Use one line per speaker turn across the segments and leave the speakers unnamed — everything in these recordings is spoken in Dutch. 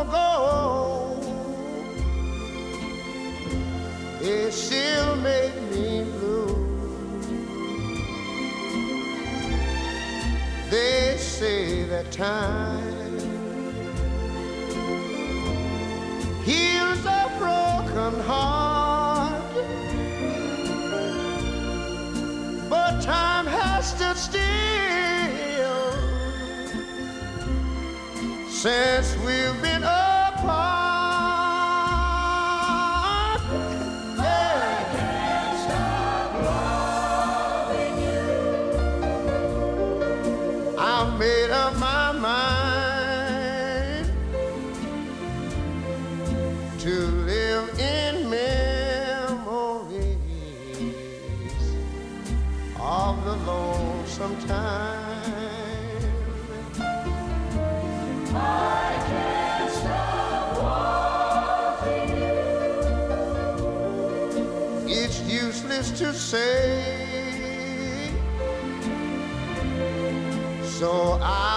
Ago, it still made me blue. They say that time heals a broken heart. But time has stood still since to live in memories of the lonesome time. I can't stop wanting you. It's useless to say. So I'll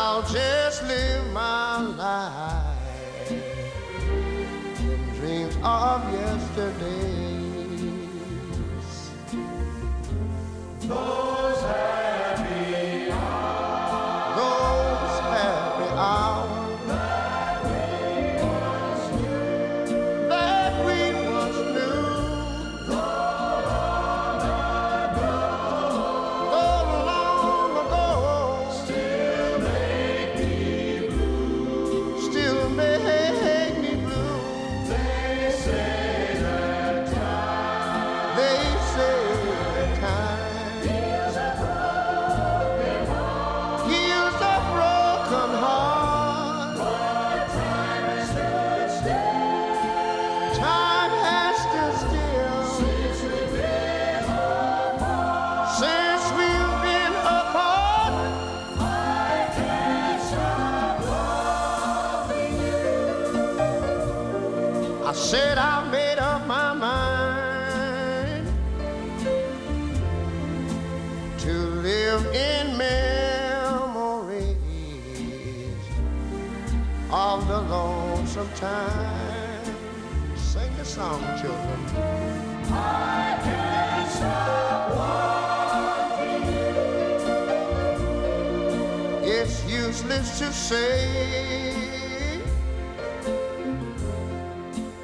to say.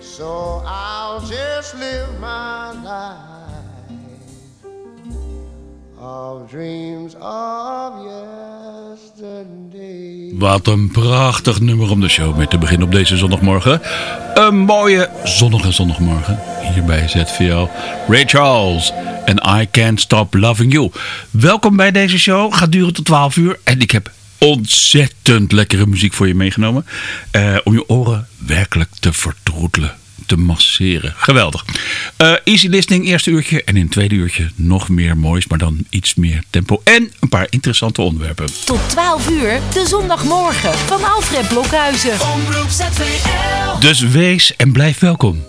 So I'll just live my life dreams of yesterday.
Wat een prachtig nummer om de show mee te beginnen op deze zondagmorgen. Een mooie zonnige zondagmorgen hier bij ZVL. Ray Charles en I Can't Stop Loving You. Welkom bij deze show. Gaat duren tot 12 uur. En ik heb ontzettend lekkere muziek voor je meegenomen. eh, om je oren werkelijk te vertroetelen. Te masseren. Geweldig. Eh, easy listening, eerste uurtje. En in het tweede uurtje nog meer moois, maar dan iets meer tempo. En een paar interessante onderwerpen.
Tot 12 uur, de zondagmorgen van Alfred Blokhuizen. Omroep ZVL.
Dus wees en blijf welkom.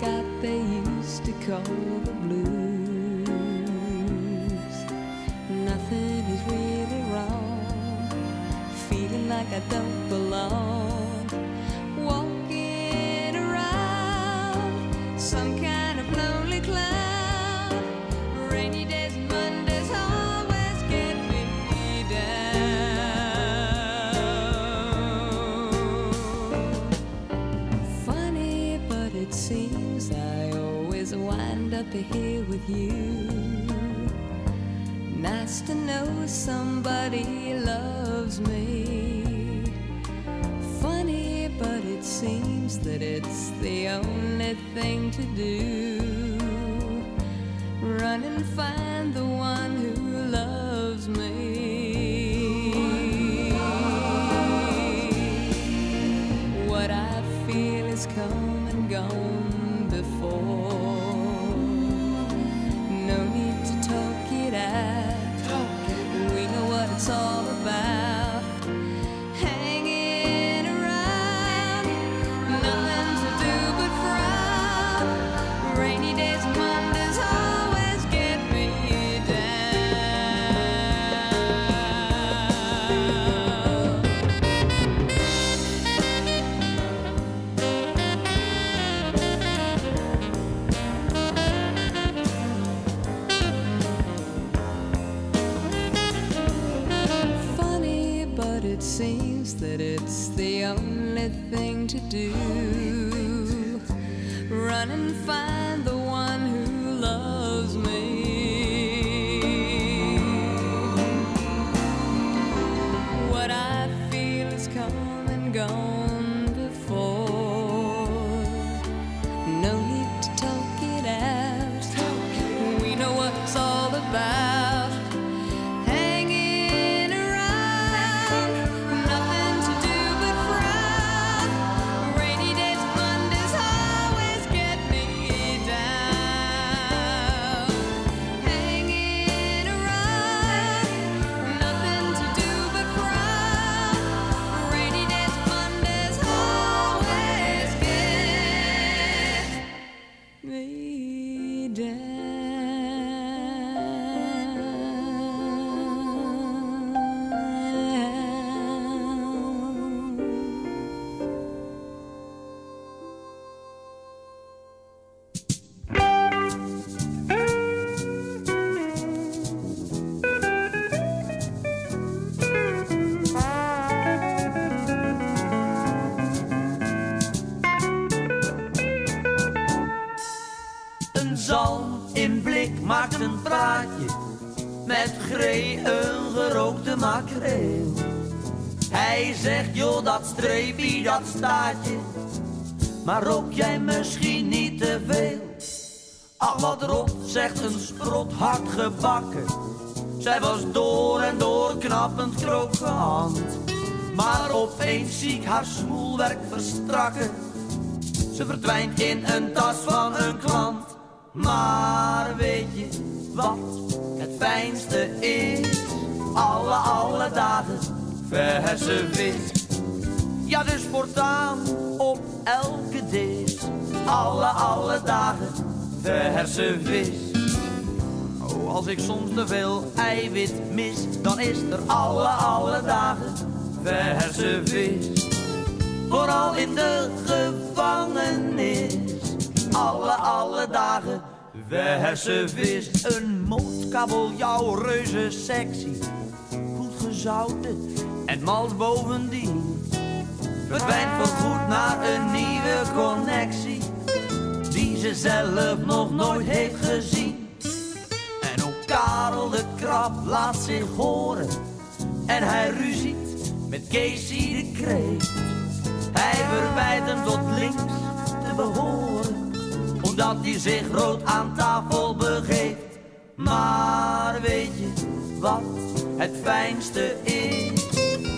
got they used to call the blues. Nothing is really wrong. Feeling like I don't belong. Up here with you. Nice to know somebody loves me. Funny, but it seems that it's the only thing to do. Run and find
joh dat streepie dat staat je Maar rook jij misschien niet te veel Ach wat rot zegt een sprot hard gebakken Zij was door en door knappend krokant Maar opeens zie ik haar smoelwerk verstrakken ze verdwijnt in een tas van een klant. Maar weet je wat het fijnste is? Alle, alle dagen verse vis. Ja, dus voortaan op elke dis. Alle, alle dagen verse vis. Oh, als ik soms te veel eiwit mis, dan is er alle, alle dagen verse vis. Vooral in de gevangenis. Alle, alle dagen verse vis. Een mootkabeljauw, reuze sexy. Goed gezouten en mals bovendien. Verdwijnt voorgoed naar een nieuwe connectie. Die ze zelf nog nooit heeft gezien. En ook Karel de Krab laat zich horen. En hij ruziet met Casey de Kreeft. Hij verwijt hem tot links te behoren, omdat hij zich rood aan tafel begeeft. Maar weet je wat het fijnste is?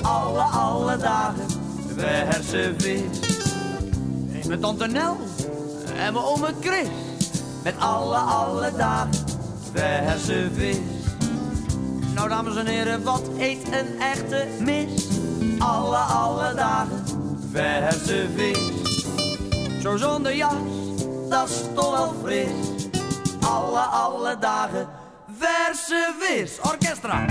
Alle, alle dagen verse vis. Met tante Nel en mijn ome Chris. Met alle, alle dagen verse vis. Nou dames en heren, wat eet een echte mis? Alle, alle dagen verse vis. Zo zonder jas, dat is toch wel fris. Alle, alle dagen verse vis. Orchestra.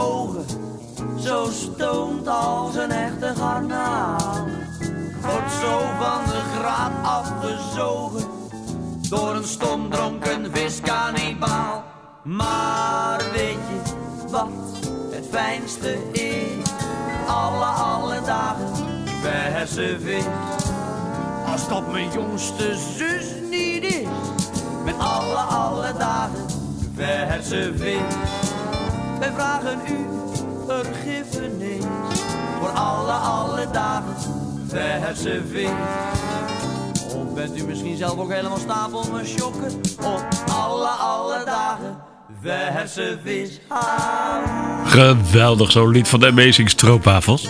Ogen, zo stoont als een echte garnaal. Wordt zo van de graad afgezogen, door een stomdronken viskanibaal. Maar weet je wat het fijnste is? Alle, alle dagen verse vis. Als dat mijn jongste zus verse vis. Wij vragen u vergiffenis voor alle, alle dagen verse vis. Of bent u misschien zelf ook helemaal stapel me shocken op alle, alle dagen verse vis.
Geweldig, zo'n lied van de Amazing Stroopwafels.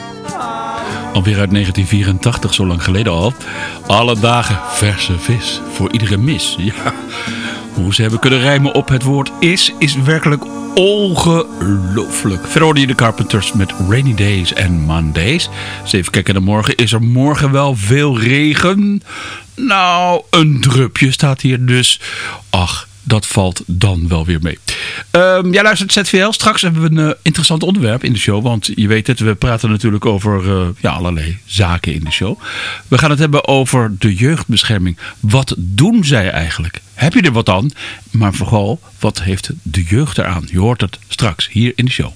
Alweer uit 1984, zo lang geleden al. Alle dagen verse vis. Voor iedere mis. Ja. Hoe ze hebben kunnen rijmen op het woord is, is werkelijk ongelooflijk. Verder de Carpenters met Rainy Days en Mondays. Dus even kijken naar morgen. Is er morgen wel veel regen? Nou, een drupje staat hier dus. Ach, dat valt dan wel weer mee. Um, ja, luistert ZVL. Straks hebben we een uh, interessant onderwerp in de show. Want je weet het, we praten natuurlijk over uh, ja, allerlei zaken in de show. We gaan het hebben over de jeugdbescherming. Wat doen zij eigenlijk? Heb je er wat aan? Maar vooral, wat heeft de jeugd eraan? Je hoort het straks hier in de show.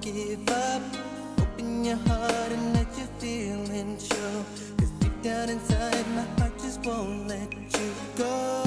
give up.
Open your heart and let your feelings show. Cause deep down inside, my heart just won't let you go.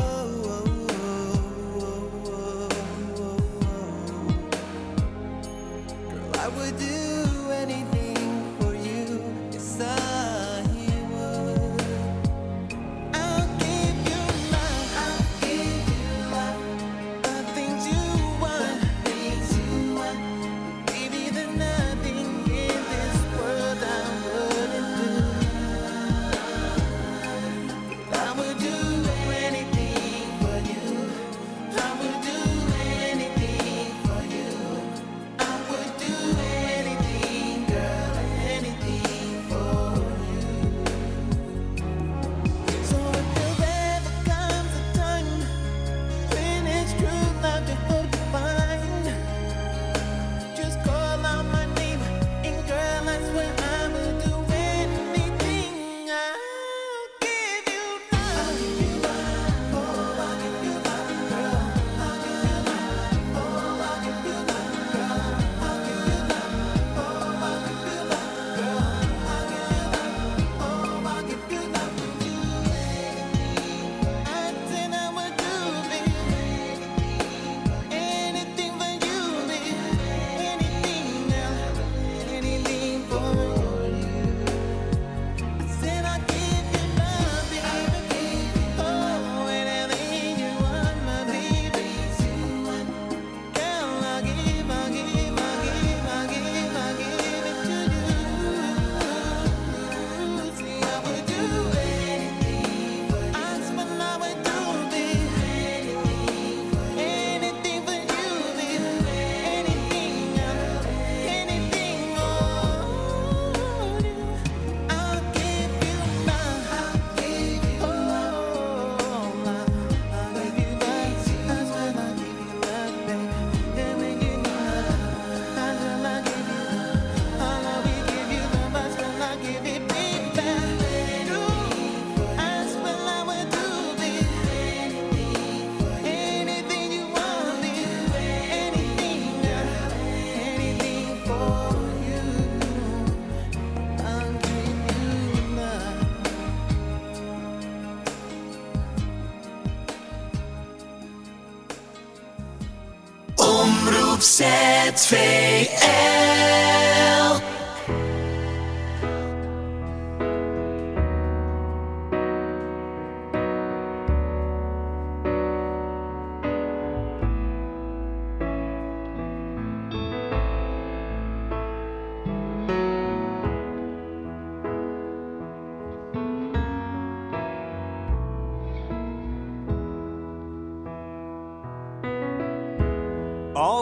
2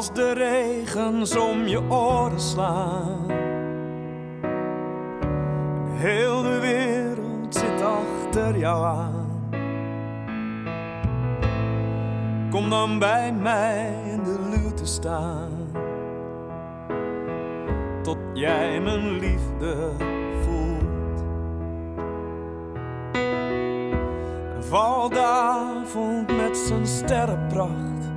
Als de regens om je oren slaan. Heel de wereld zit achter jou aan. Kom dan bij mij in de lute staan. Tot jij mijn liefde voelt. Valt de avond met zijn sterrenpracht.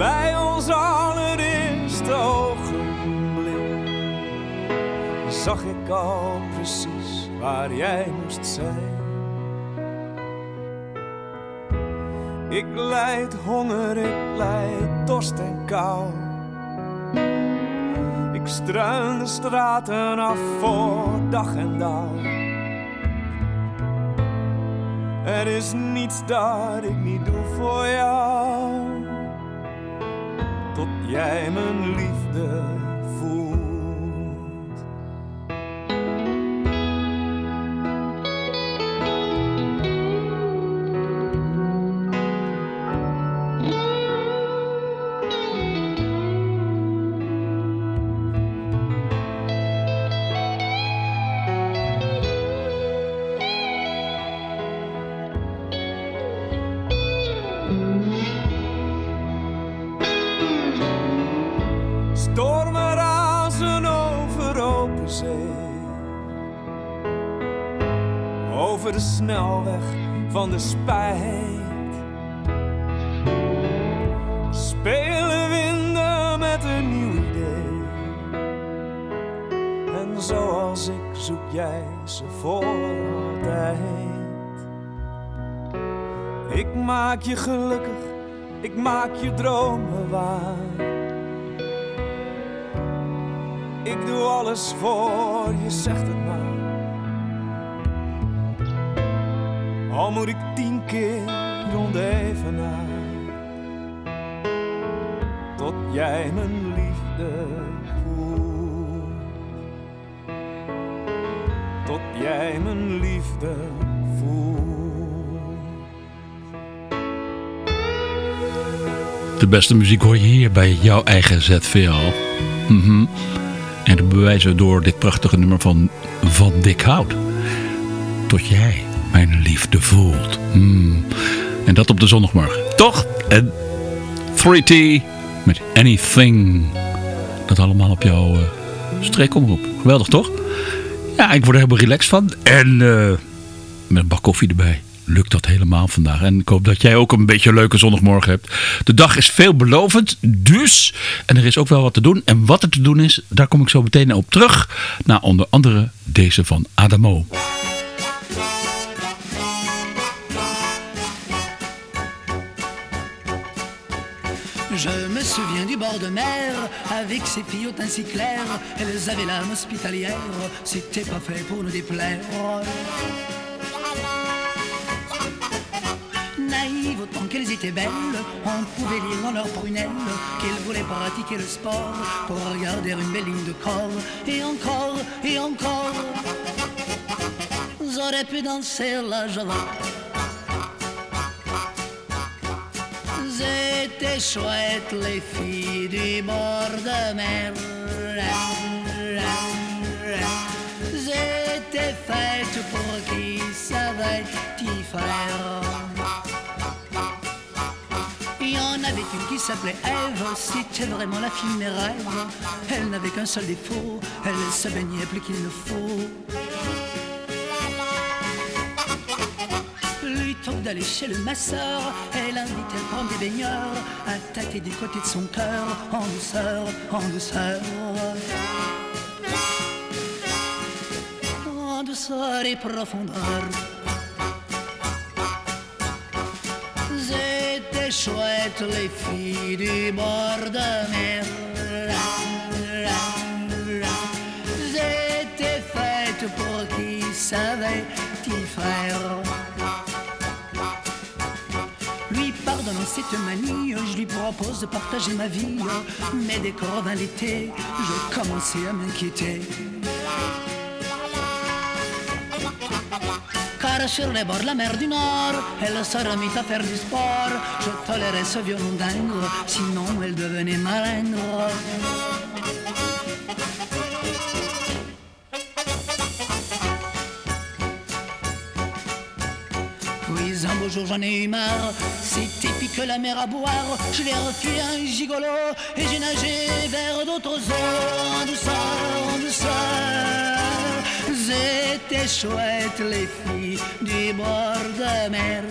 Bij ons allereerste ogenblik zag ik al precies waar jij moest zijn. Ik lijd honger, ik lijd dorst en kou. Ik struin de straten af voor dag en dauw. Er is niets dat ik niet doe voor jou jij mijn liefde ik zoek jij ze voor altijd. Ik maak je gelukkig, ik maak je dromen waar. Ik doe alles voor je, zegt het maar. Al moet ik tien keer rond even. Tot jij mijn liefde jij mijn liefde voelt.
De beste muziek hoor je hier bij jouw eigen ZVL. Mhm. En dat bewijzen we door dit prachtige nummer van Van Dik Hout. Tot jij mijn liefde voelt. Hmm. En dat op de zondagmorgen. Toch? En 3T met Anything. Dat allemaal op jouw uh, streekomroep. Geweldig toch? Ja, ik word er helemaal relaxed van. En uh, met een bak koffie erbij lukt dat helemaal vandaag. En ik hoop dat jij ook een beetje een leuke zondagmorgen hebt. De dag is veelbelovend, dus. En er is ook wel wat te doen. En wat er te doen is, daar kom ik zo meteen op terug. Naar onder andere deze van Adamo.
Je me souviens du bord de mer, avec ses filles ainsi claires. Elles avaient l'âme hospitalière, c'était pas fait pour nous déplaire. naïves autant qu'elles étaient belles, on pouvait lire dans leurs prunelles qu'elles voulaient pratiquer le sport pour regarder une belle ligne de corps, et encore, et encore. J'aurais pu danser la java. C'était chouette les filles du bord de mer. J'étais faite pour qui savait y faire. s'appelait Eve, c'était vraiment la fille de rêves. Elle n'avait qu'un seul défaut, elle se baignait plus qu'il ne faut. Que d'aller chez le masseur, elle invitait le prendre des baigneurs à tâter du côté de son cœur, en douceur, en douceur. En douceur et profondeur. C'était chouette les filles du bord de mer. J'étais faite pour qui savait y faire. Cette manie, je lui propose de partager ma vie. Mais dès revint l'été, je commençais à m'inquiéter. Car sur les bords de la mer du Nord, elle se remit à faire du sport. Je tolérais ce violon dingue, sinon elle devenait malingre. Jour j'en ai eu marre, c'est typique la mer à boire. Je l'ai refilé un gigolo et j'ai nagé vers d'autres eaux en douceur, en douceur. C'était chouette les filles du bord de mer.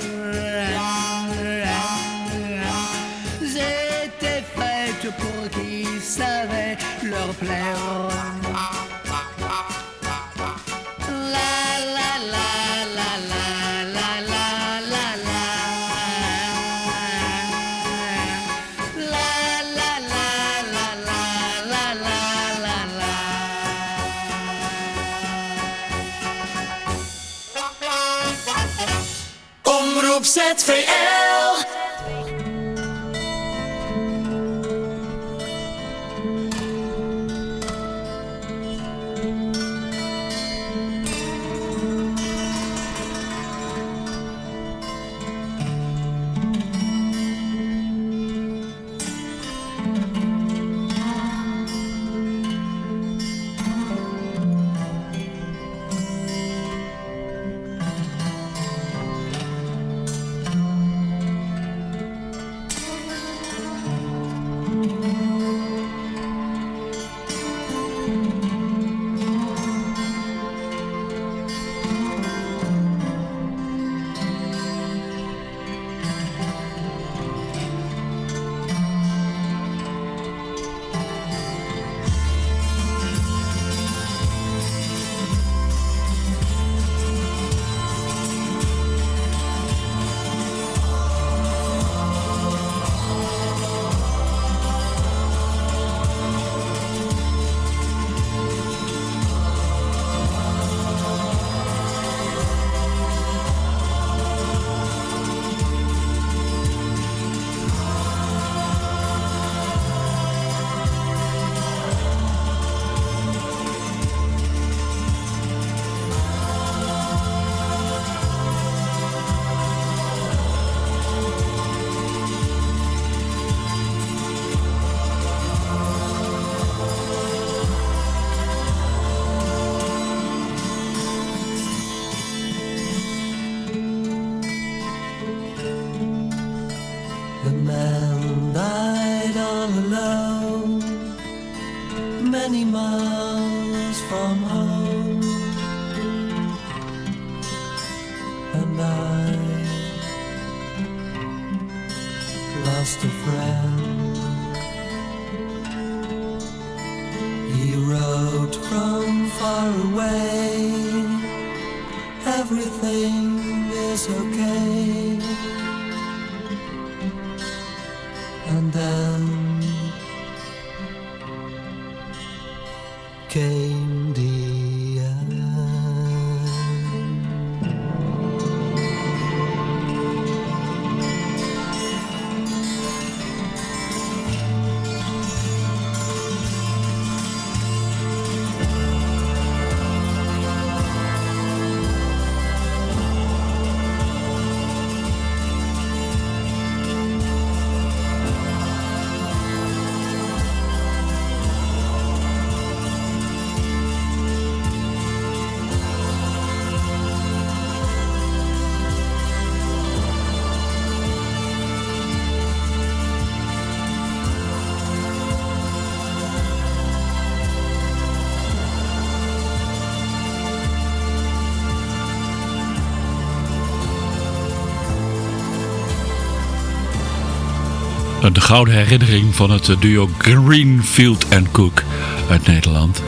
De gouden herinnering van het duo Greenfield Cook uit Nederland.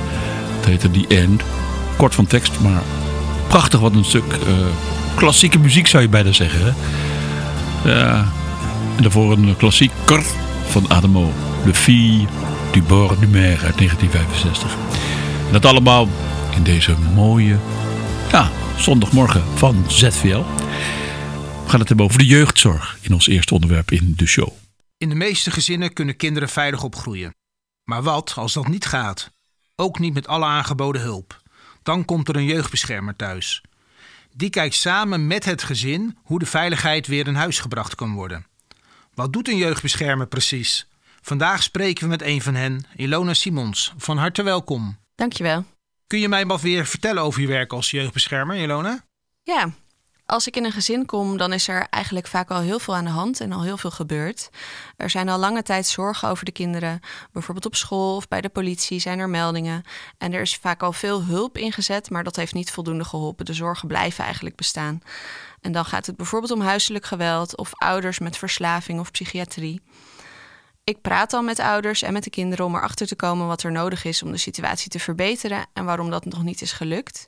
Het heette The End. Kort van tekst, maar prachtig wat een stuk klassieke muziek zou je bijna zeggen. Hè? En daarvoor een klassieker van Adamo. Le Fille du Bord du Mer uit 1965. En dat allemaal in deze mooie ja, zondagmorgen van ZVL. We gaan het hebben over de jeugdzorg in ons eerste onderwerp in de show.
In de meeste gezinnen kunnen kinderen veilig opgroeien. Maar wat als dat niet gaat? Ook niet met alle aangeboden hulp. Dan komt er een jeugdbeschermer thuis. Die kijkt samen met het gezin hoe de veiligheid weer in huis gebracht kan worden. Wat doet een jeugdbeschermer precies? Vandaag spreken we met een van hen, Ilona Simons. Van harte welkom.
Dankjewel.
Kun je mij wat weer vertellen over je werk als jeugdbeschermer, Ilona?
Ja, als ik in een gezin kom, dan is er eigenlijk vaak al heel veel aan de hand en al heel veel gebeurd. Er zijn al lange tijd zorgen over de kinderen. Bijvoorbeeld op school of bij de politie zijn er meldingen. En er is vaak al veel hulp ingezet, maar dat heeft niet voldoende geholpen. De zorgen blijven eigenlijk bestaan. En dan gaat het bijvoorbeeld om huiselijk geweld of ouders met verslaving of psychiatrie. Ik praat dan met ouders en met de kinderen om erachter te komen wat er nodig is om de situatie te verbeteren en waarom dat nog niet is gelukt.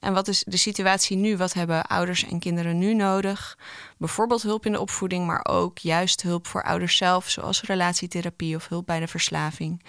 En wat is de situatie nu? Wat hebben ouders en kinderen nu nodig? Bijvoorbeeld hulp in de opvoeding, maar ook juist hulp voor ouders zelf, zoals relatietherapie of hulp bij de verslaving.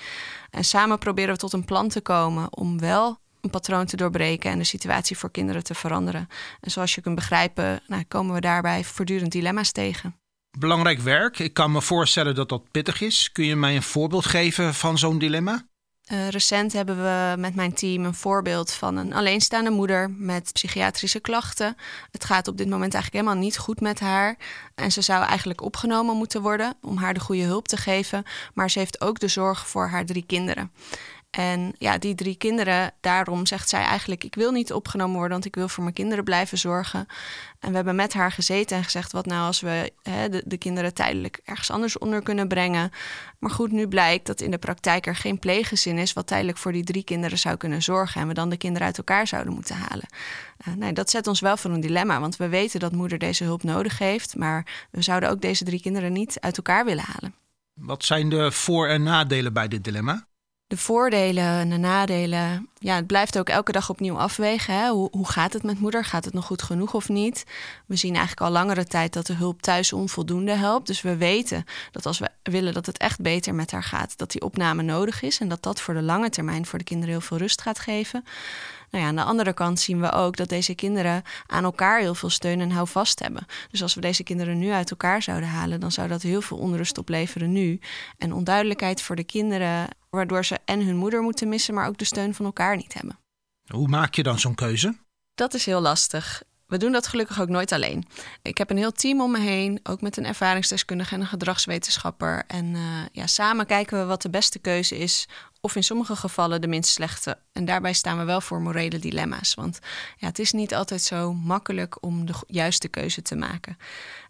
En samen proberen we tot een plan te komen om wel een patroon te doorbreken en de situatie voor kinderen te veranderen. En zoals je kunt begrijpen, nou, komen we daarbij voortdurend dilemma's tegen.
Belangrijk werk. Ik kan me voorstellen dat dat pittig is. Kun je mij een voorbeeld geven van zo'n dilemma?
Uh, recent hebben we met mijn team een voorbeeld van een alleenstaande moeder met psychiatrische klachten. Het gaat op dit moment eigenlijk helemaal niet goed met haar. En ze zou eigenlijk opgenomen moeten worden om haar de goede hulp te geven. Maar ze heeft ook de zorg voor haar drie kinderen. En ja, die drie kinderen, daarom zegt zij eigenlijk: Ik wil niet opgenomen worden, want ik wil voor mijn kinderen blijven zorgen. En we hebben met haar gezeten en gezegd: Wat nou als we hè, de, de, kinderen tijdelijk ergens anders onder kunnen brengen? Maar goed, nu blijkt dat in de praktijk er geen pleeggezin is, wat tijdelijk voor die drie kinderen zou kunnen zorgen. En we dan de kinderen uit elkaar zouden moeten halen. Uh, nee, dat zet ons wel voor een dilemma, want we weten dat moeder deze hulp nodig heeft, maar we zouden ook deze drie kinderen niet uit elkaar willen halen.
Wat zijn de voor- en nadelen bij dit dilemma?
De voordelen en de nadelen. Ja, het blijft ook elke dag opnieuw afwegen. Hè? Hoe, hoe gaat het met moeder? Gaat het nog goed genoeg of niet? We zien eigenlijk al langere tijd dat de hulp thuis onvoldoende helpt. Dus we weten dat als we willen dat het echt beter met haar gaat, dat die opname nodig is. En dat dat voor de lange termijn voor de kinderen heel veel rust gaat geven. Nou ja, aan de andere kant zien we ook dat deze kinderen aan elkaar heel veel steun en houvast hebben. Dus als we deze kinderen nu uit elkaar zouden halen, dan zou dat heel veel onrust opleveren nu. En onduidelijkheid voor de kinderen, waardoor ze en hun moeder moeten missen, maar ook de steun van elkaar niet hebben.
Hoe maak je dan zo'n keuze?
Dat is heel lastig. We doen dat gelukkig ook nooit alleen. Ik heb een heel team om me heen, ook met een ervaringsdeskundige en een gedragswetenschapper. En uh, ja, samen kijken we wat de beste keuze is, of in sommige gevallen de minst slechte. En daarbij staan we wel voor morele dilemma's. Want ja, het is niet altijd zo makkelijk om de juiste keuze te maken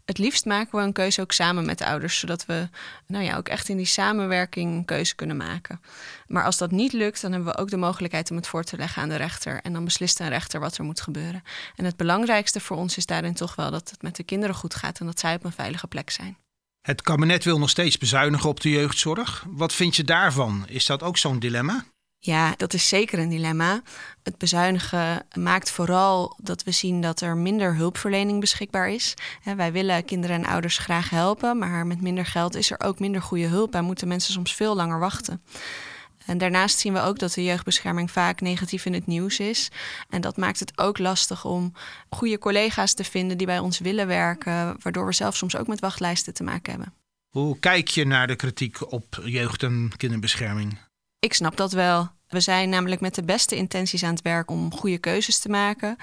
het liefst maken we een keuze ook samen met de ouders, zodat we nou ja, ook echt in die samenwerking een keuze kunnen maken. Maar als dat niet lukt, dan hebben we ook de mogelijkheid om het voor te leggen aan de rechter. En dan beslist een rechter wat er moet gebeuren. En het belangrijkste voor ons is daarin toch wel dat het met de kinderen goed gaat en dat zij op een veilige plek zijn.
Het kabinet wil nog steeds bezuinigen op de jeugdzorg. Wat vind je daarvan? Is dat ook zo'n dilemma?
Ja, dat is zeker een dilemma. Het bezuinigen maakt vooral dat we zien dat er minder hulpverlening beschikbaar is. Wij willen kinderen en ouders graag helpen, maar met minder geld is er ook minder goede hulp en moeten mensen soms veel langer wachten. En daarnaast zien we ook dat de jeugdbescherming vaak negatief in het nieuws is. En dat maakt het ook lastig om goede collega's te vinden die bij ons willen werken, waardoor we zelf soms ook met wachtlijsten te maken hebben.
Hoe kijk je naar de kritiek op jeugd- en kinderbescherming?
Ik snap dat wel. We zijn namelijk met de beste intenties aan het werk om goede keuzes te maken.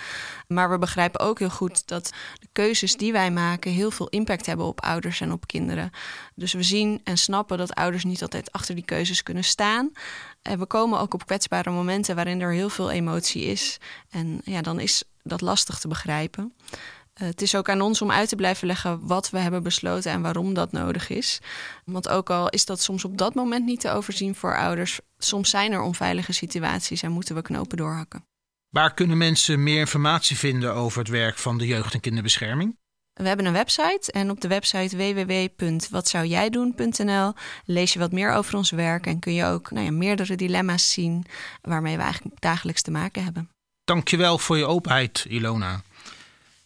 Maar we begrijpen ook heel goed dat de keuzes die wij maken heel veel impact hebben op ouders en op kinderen. Dus we zien en snappen dat ouders niet altijd achter die keuzes kunnen staan. En we komen ook op kwetsbare momenten waarin er heel veel emotie is. En ja, dan is dat lastig te begrijpen. Eh, het is ook aan ons om uit te blijven leggen wat we hebben besloten en waarom dat nodig is. Want ook al is dat soms op dat moment niet te overzien voor ouders, soms zijn er onveilige situaties en moeten we knopen doorhakken.
Waar kunnen mensen meer informatie vinden over het werk van de jeugd- en kinderbescherming?
We hebben een website en op de website www.watzoujijdoen.nl lees je wat meer over ons werk en kun je ook nou ja, meerdere dilemma's zien waarmee we eigenlijk dagelijks te maken hebben.
Dankjewel voor je openheid, Ilona.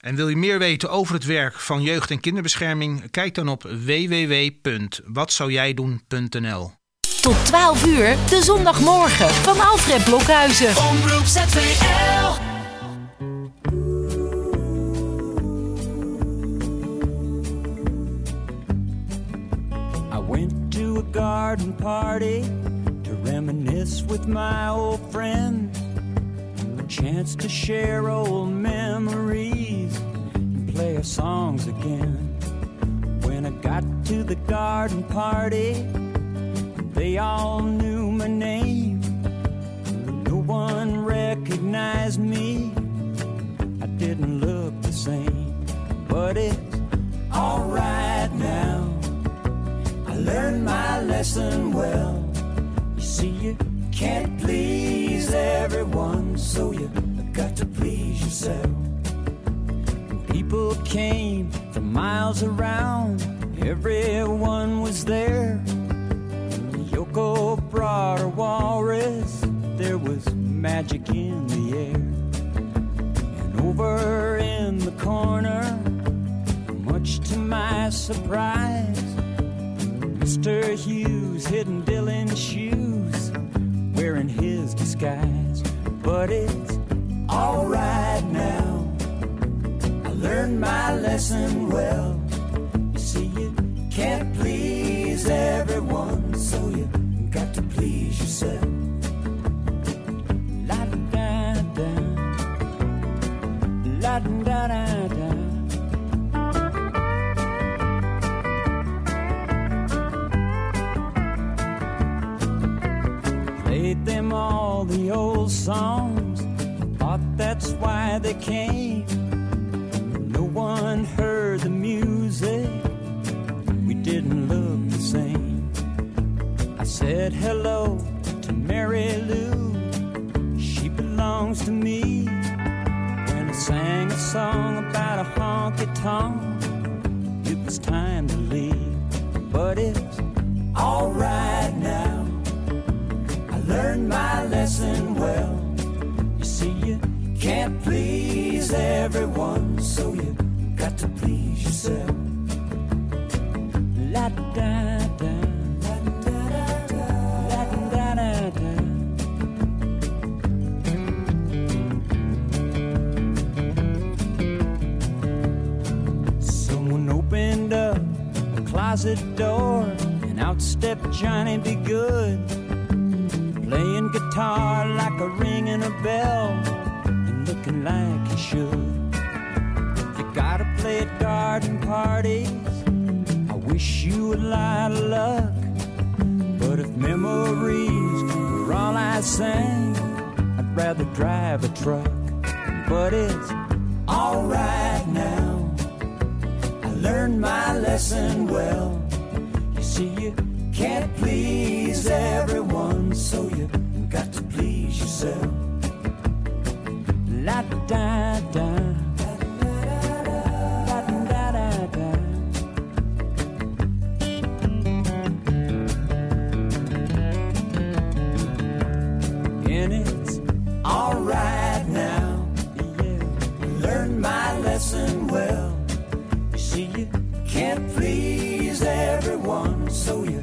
En wil je meer weten over het werk van jeugd- en kinderbescherming? Kijk dan op www.watzoujijdoen.nl.
Tot 12 uur, de zondagmorgen van Alfred Blokhuizen.
Omroep ZVL.
I went to a garden party to reminisce with my old friends. A chance to share old memories play our songs again. When I got to the garden party, they all knew my name. No one recognized me. I didn't look the same, but it's alright now. I learned my lesson well. You see, you can't please everyone, so you got to please yourself. People came from miles around, everyone was there. Yoko brought her walrus, there was magic in the air. And over in the corner, much to my surprise, Mr. Hughes hidden Dylan's shoes, wearing his disguise. But it's alright now. Learned my lesson well. You see, you can't please everyone, so you got to please yourself. La da da, la da da da. Played them all the old songs, thought that's why they came. No heard the music, we didn't look the same. I said hello to Mary Lou, she belongs to me. When I sang a song about a honky tonk, it was time to leave, but it's alright now. I learned my lesson well. You see, you can't please everyone, so you to please yourself. Someone opened up a closet door, and out stepped Johnny Be Good playing guitar like a ringing a bell and looking like he should. Garden parties. I wish you would lot of luck. But if memories were all I sang, I'd rather drive a truck. But it's alright now. I learned my lesson well. You see, you can't please everyone, so you got to please yourself. La da da. So you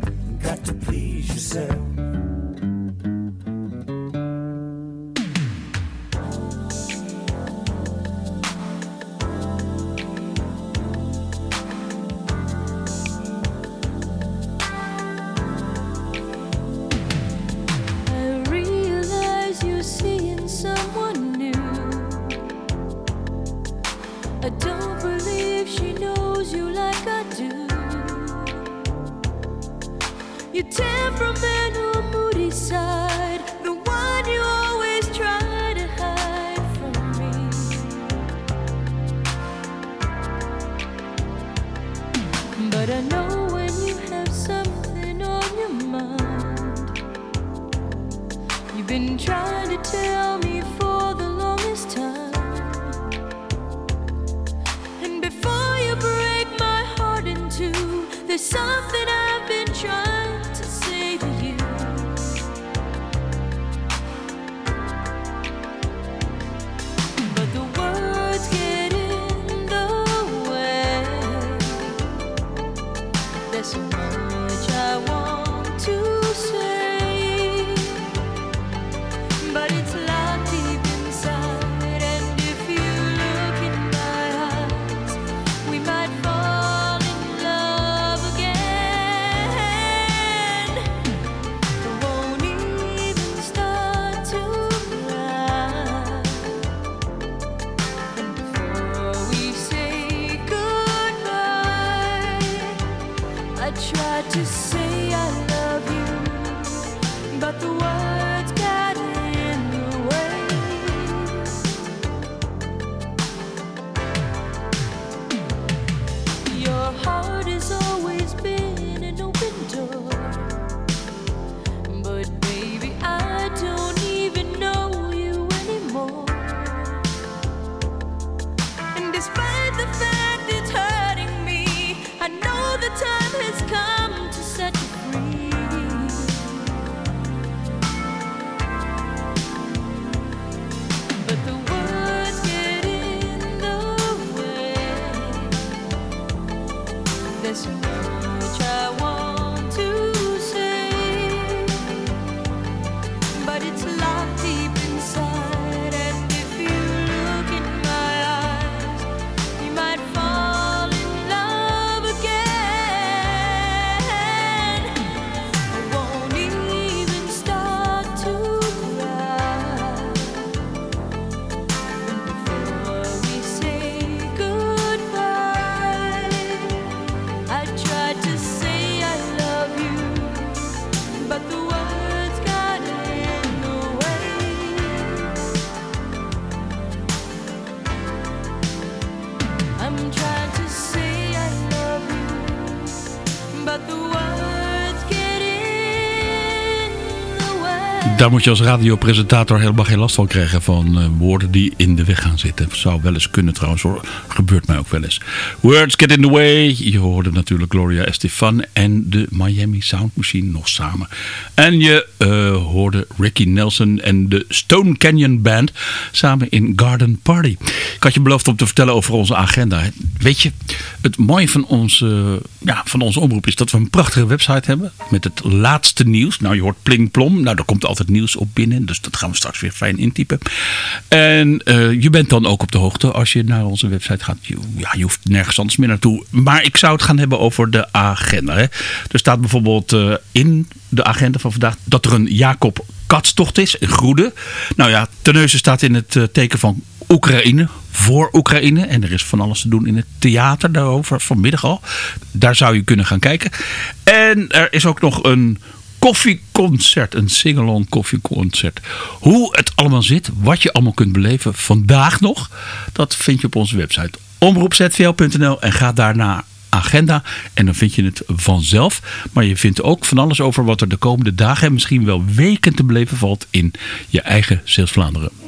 Daar moet je als radiopresentator helemaal geen last van krijgen van eh, woorden die in de weg gaan zitten. Zou wel eens kunnen trouwens. Gebeurt mij ook wel eens. Words get in the way. Je hoorde natuurlijk Gloria Estefan en de Miami Sound Machine nog samen. En je eh, hoorde Ricky Nelson en de Stone Canyon Band samen in Garden Party. Ik had je beloofd om te vertellen over onze agenda. Weet je, het mooie van onze, ja, van onze omroep is dat we een prachtige website hebben. Met het laatste nieuws. Nou, je hoort pling plom. Nou, er komt altijd nieuws op binnen. Dus dat gaan we straks weer fijn intypen. En eh, je bent dan ook op de hoogte als je naar onze website gaat. Je, ja, je hoeft nergens anders meer naartoe. Maar ik zou het gaan hebben over de agenda. Hè. Er staat bijvoorbeeld eh, in de agenda van vandaag dat er een Jacob Katstocht is in Groede. Nou ja, Terneuzen staat in het eh, teken van Oekraïne, voor Oekraïne. En er is van alles te doen in het theater daarover vanmiddag al. Daar zou je kunnen gaan kijken. En er is ook nog een koffieconcert, een sing-along koffieconcert. Hoe het allemaal zit, wat je allemaal kunt beleven vandaag nog, dat vind je op onze website omroepzvl.nl en ga daarna agenda en dan vind je het vanzelf. Maar je vindt ook van alles over wat er de komende dagen en misschien wel weken te beleven valt in je eigen Zeeuws-Vlaanderen.
Read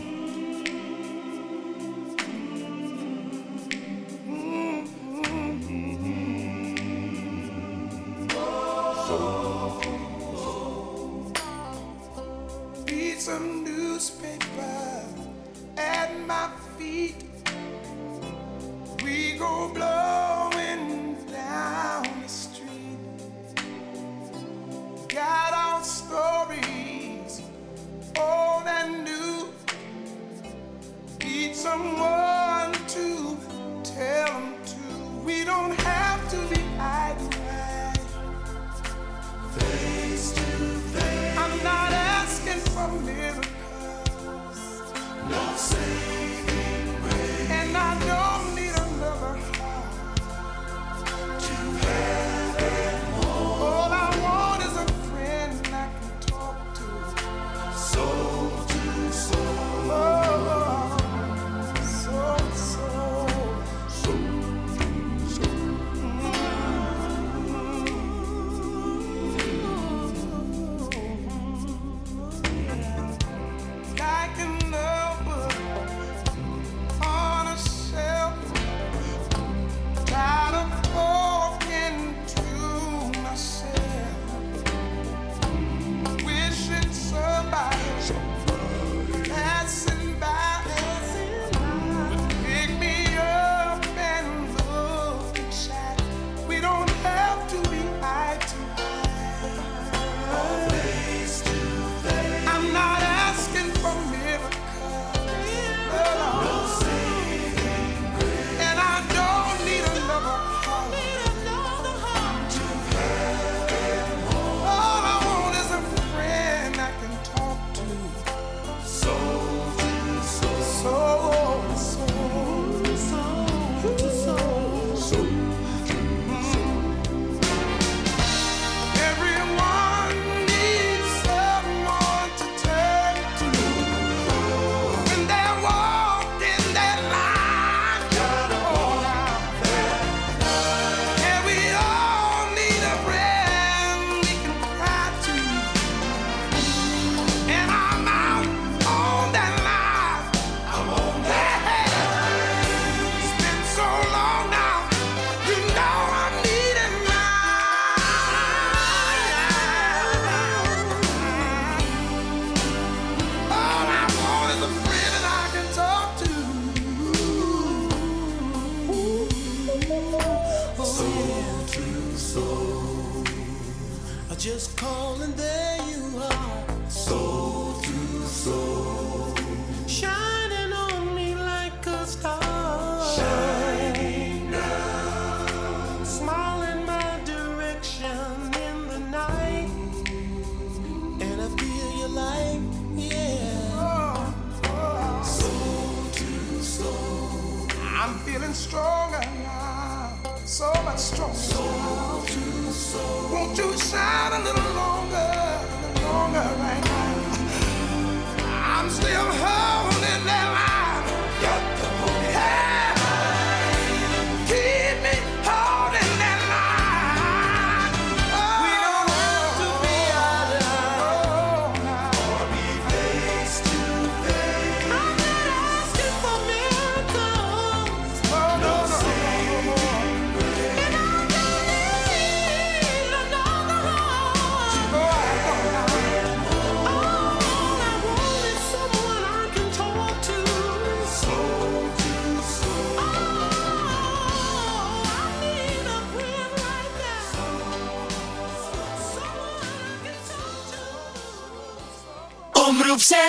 No
miracles. No
sin.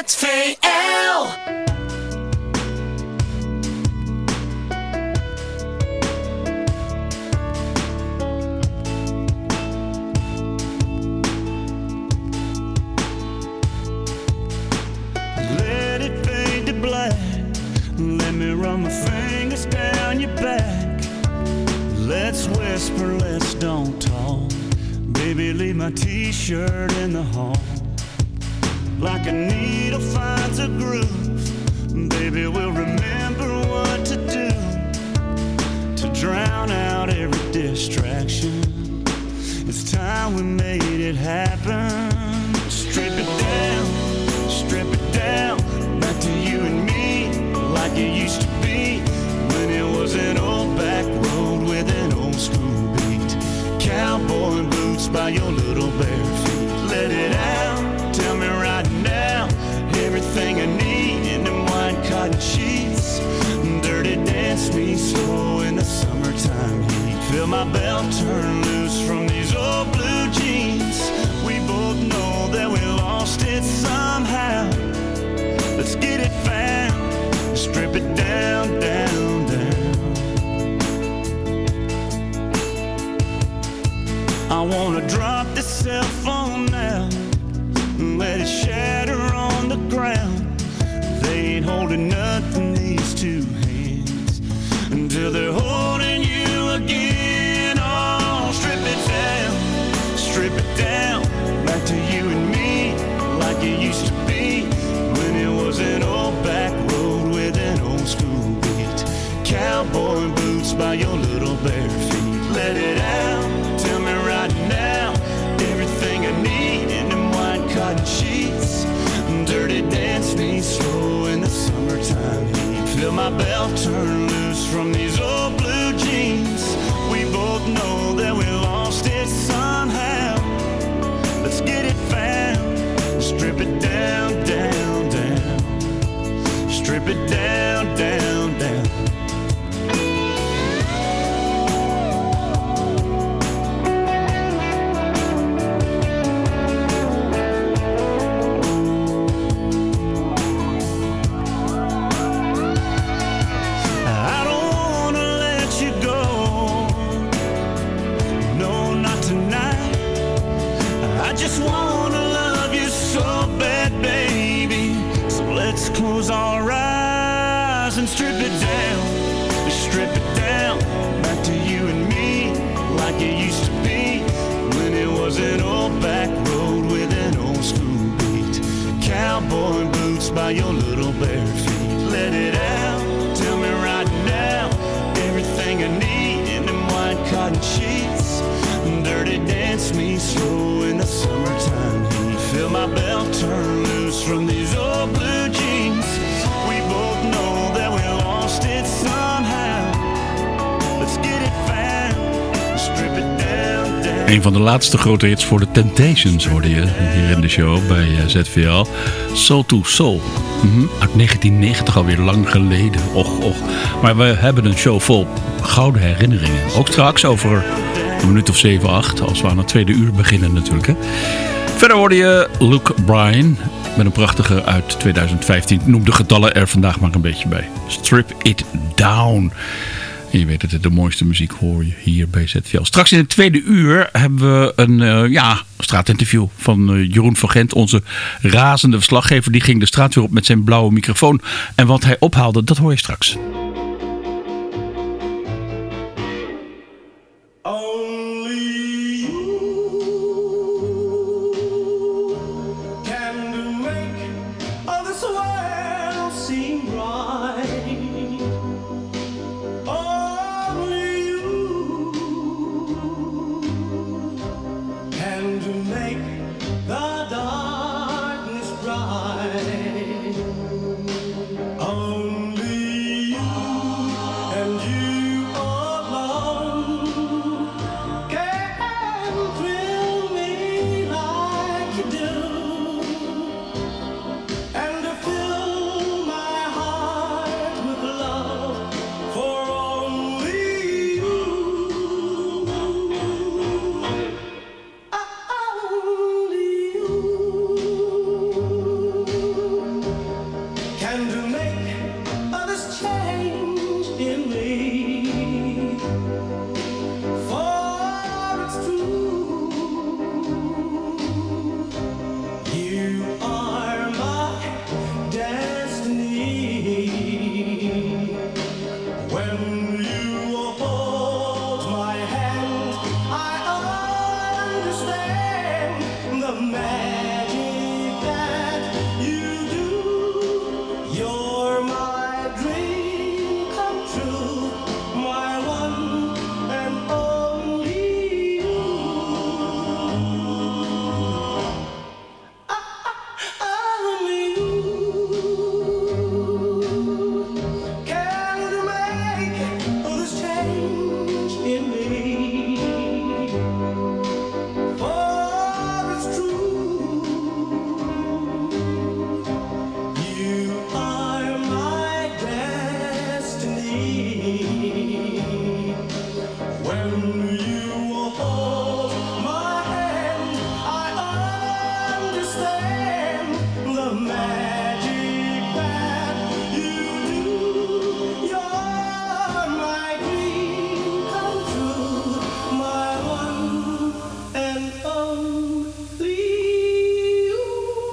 Let it fade to black. Let me run my fingers down your back. Let's whisper, let's don't talk. Baby, leave my t-shirt in the hall. Like a needle finds a groove. Baby, we'll remember what to do to drown out every distraction. It's time we made it happen. Strip it down, strip it down. Back to you and me, like it used to be. When it was an old back road with an old school beat. Cowboy boots by your little bare feet. Let it out, Everything I need in them white cotton sheets. Dirty dance me slow in the summertime heat. Feel my belt turn loose from these old blue jeans. We both know that we lost it somehow. Let's get it found. Strip it down, down, down. I wanna by your little bare feet. Let it out, tell me right now, everything I need in them white cotton sheets. Dirty dance me slow in the summertime heat. Feel my belt turn loose from these old
van de laatste grote hits voor de Temptations hoorde je hier in de show bij eh, ZVL. Soul to Soul. Mhm, Uit 1990 alweer lang geleden. Och, och. Maar we hebben een show vol gouden herinneringen. Ook straks over een minuut of 7, 8. Als we aan het tweede uur beginnen natuurlijk. Hè. Verder hoorde je Luke Bryan met een prachtige uit 2015. Noem de getallen er vandaag maar een beetje bij. Strip It Down. En je weet het, de mooiste muziek hoor je hier bij ZVL. Straks in het tweede uur hebben we een uh, ja, straatinterview van uh, Jeroen van Gent. Onze razende verslaggever. Die ging de straat weer op met zijn blauwe microfoon. En wat hij ophaalde, dat hoor je straks.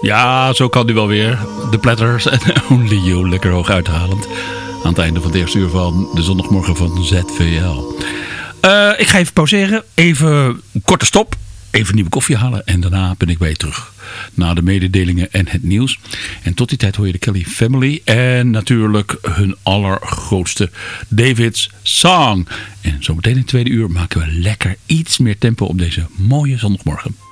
Ja, zo kan hij wel weer. De Platters en Only You, lekker hoog uithalend. Aan het einde van het eerste uur van de zondagmorgen van ZVL. Uh, ik ga even pauzeren. Even een korte stop. Even nieuwe koffie halen. En daarna ben ik je terug. Na de mededelingen en het nieuws. En tot die tijd hoor je de Kelly Family. En natuurlijk hun allergrootste David's Song. En zometeen in het tweede uur maken we lekker iets meer tempo op deze mooie zondagmorgen.